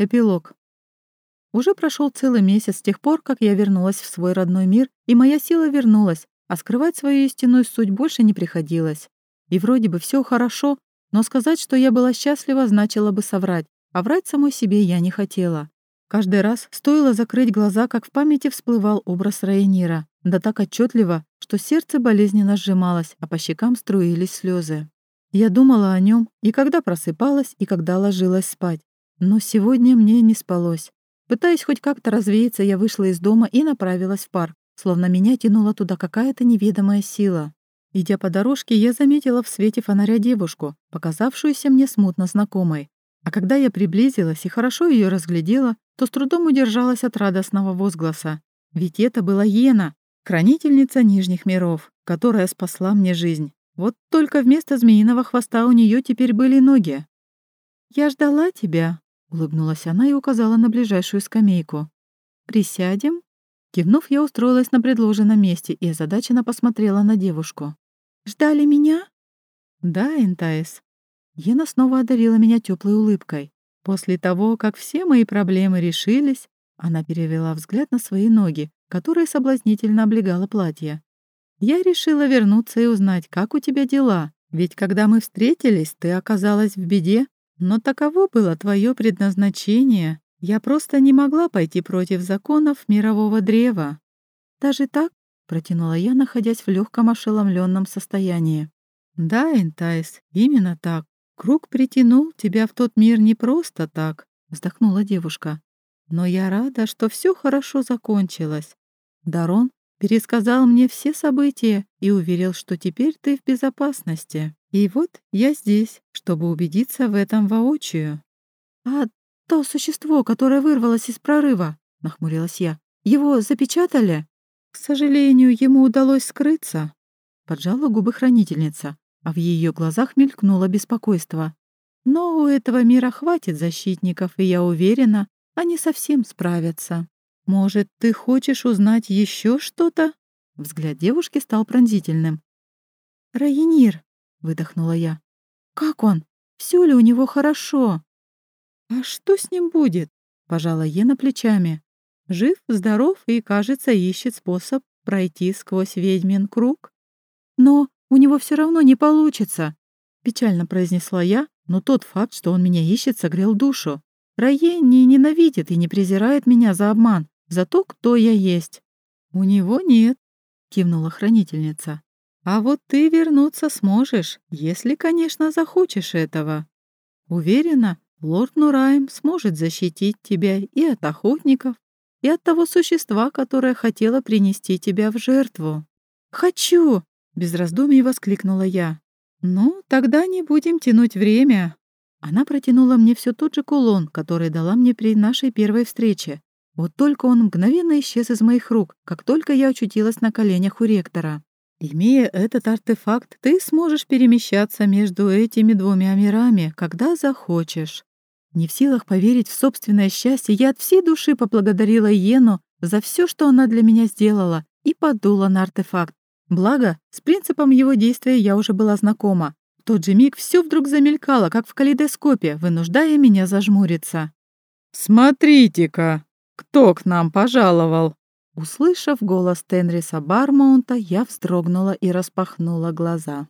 Эпилог. Уже прошел целый месяц с тех пор, как я вернулась в свой родной мир, и моя сила вернулась, а скрывать свою истинную суть больше не приходилось. И вроде бы все хорошо, но сказать, что я была счастлива, значило бы соврать, а врать самой себе я не хотела. Каждый раз стоило закрыть глаза, как в памяти всплывал образ Райнира, да так отчетливо, что сердце болезненно сжималось, а по щекам струились слезы. Я думала о нем и когда просыпалась, и когда ложилась спать. Но сегодня мне не спалось. Пытаясь хоть как-то развеяться, я вышла из дома и направилась в парк, словно меня тянула туда какая-то неведомая сила. Идя по дорожке, я заметила в свете фонаря девушку, показавшуюся мне смутно знакомой. А когда я приблизилась и хорошо ее разглядела, то с трудом удержалась от радостного возгласа. Ведь это была Йена, хранительница Нижних миров, которая спасла мне жизнь. Вот только вместо змеиного хвоста у нее теперь были ноги. «Я ждала тебя», Улыбнулась она и указала на ближайшую скамейку. «Присядем?» Кивнув, я устроилась на предложенном месте и озадаченно посмотрела на девушку. «Ждали меня?» «Да, Энтайс». Ена снова одарила меня теплой улыбкой. После того, как все мои проблемы решились, она перевела взгляд на свои ноги, которые соблазнительно облегало платье. «Я решила вернуться и узнать, как у тебя дела, ведь когда мы встретились, ты оказалась в беде, но таково было твое предназначение. Я просто не могла пойти против законов мирового древа. Даже так, протянула я, находясь в легком ошеломленном состоянии. Да, Энтайс, именно так. Круг притянул тебя в тот мир не просто так, вздохнула девушка. Но я рада, что все хорошо закончилось. Дарон пересказал мне все события и уверил, что теперь ты в безопасности. И вот я здесь, чтобы убедиться в этом воочию. «А то существо, которое вырвалось из прорыва», — нахмурилась я, — «его запечатали?» «К сожалению, ему удалось скрыться», — поджала губы хранительница, а в ее глазах мелькнуло беспокойство. «Но у этого мира хватит защитников, и я уверена, они совсем справятся. Может, ты хочешь узнать еще что-то?» Взгляд девушки стал пронзительным. «Райенир», — выдохнула я. «Как он? Все ли у него хорошо?» «А что с ним будет?» — пожала Ена плечами. «Жив, здоров и, кажется, ищет способ пройти сквозь ведьмин круг. Но у него все равно не получится», — печально произнесла я, но тот факт, что он меня ищет, согрел душу. Рае не ненавидит и не презирает меня за обман, за то, кто я есть. «У него нет», — кивнула хранительница. А вот ты вернуться сможешь, если, конечно, захочешь этого. Уверена, лорд Нураем сможет защитить тебя и от охотников, и от того существа, которое хотело принести тебя в жертву. «Хочу!» — без раздумий воскликнула я. «Ну, тогда не будем тянуть время». Она протянула мне все тот же кулон, который дала мне при нашей первой встрече. Вот только он мгновенно исчез из моих рук, как только я очутилась на коленях у ректора. Имея этот артефакт, ты сможешь перемещаться между этими двумя мирами, когда захочешь. Не в силах поверить в собственное счастье, я от всей души поблагодарила Йену за все, что она для меня сделала, и подула на артефакт. Благо, с принципом его действия я уже была знакома. В тот же миг все вдруг замелькало, как в калейдоскопе, вынуждая меня зажмуриться. «Смотрите-ка, кто к нам пожаловал!» Услышав голос Тенриса Бармаунта, я вздрогнула и распахнула глаза.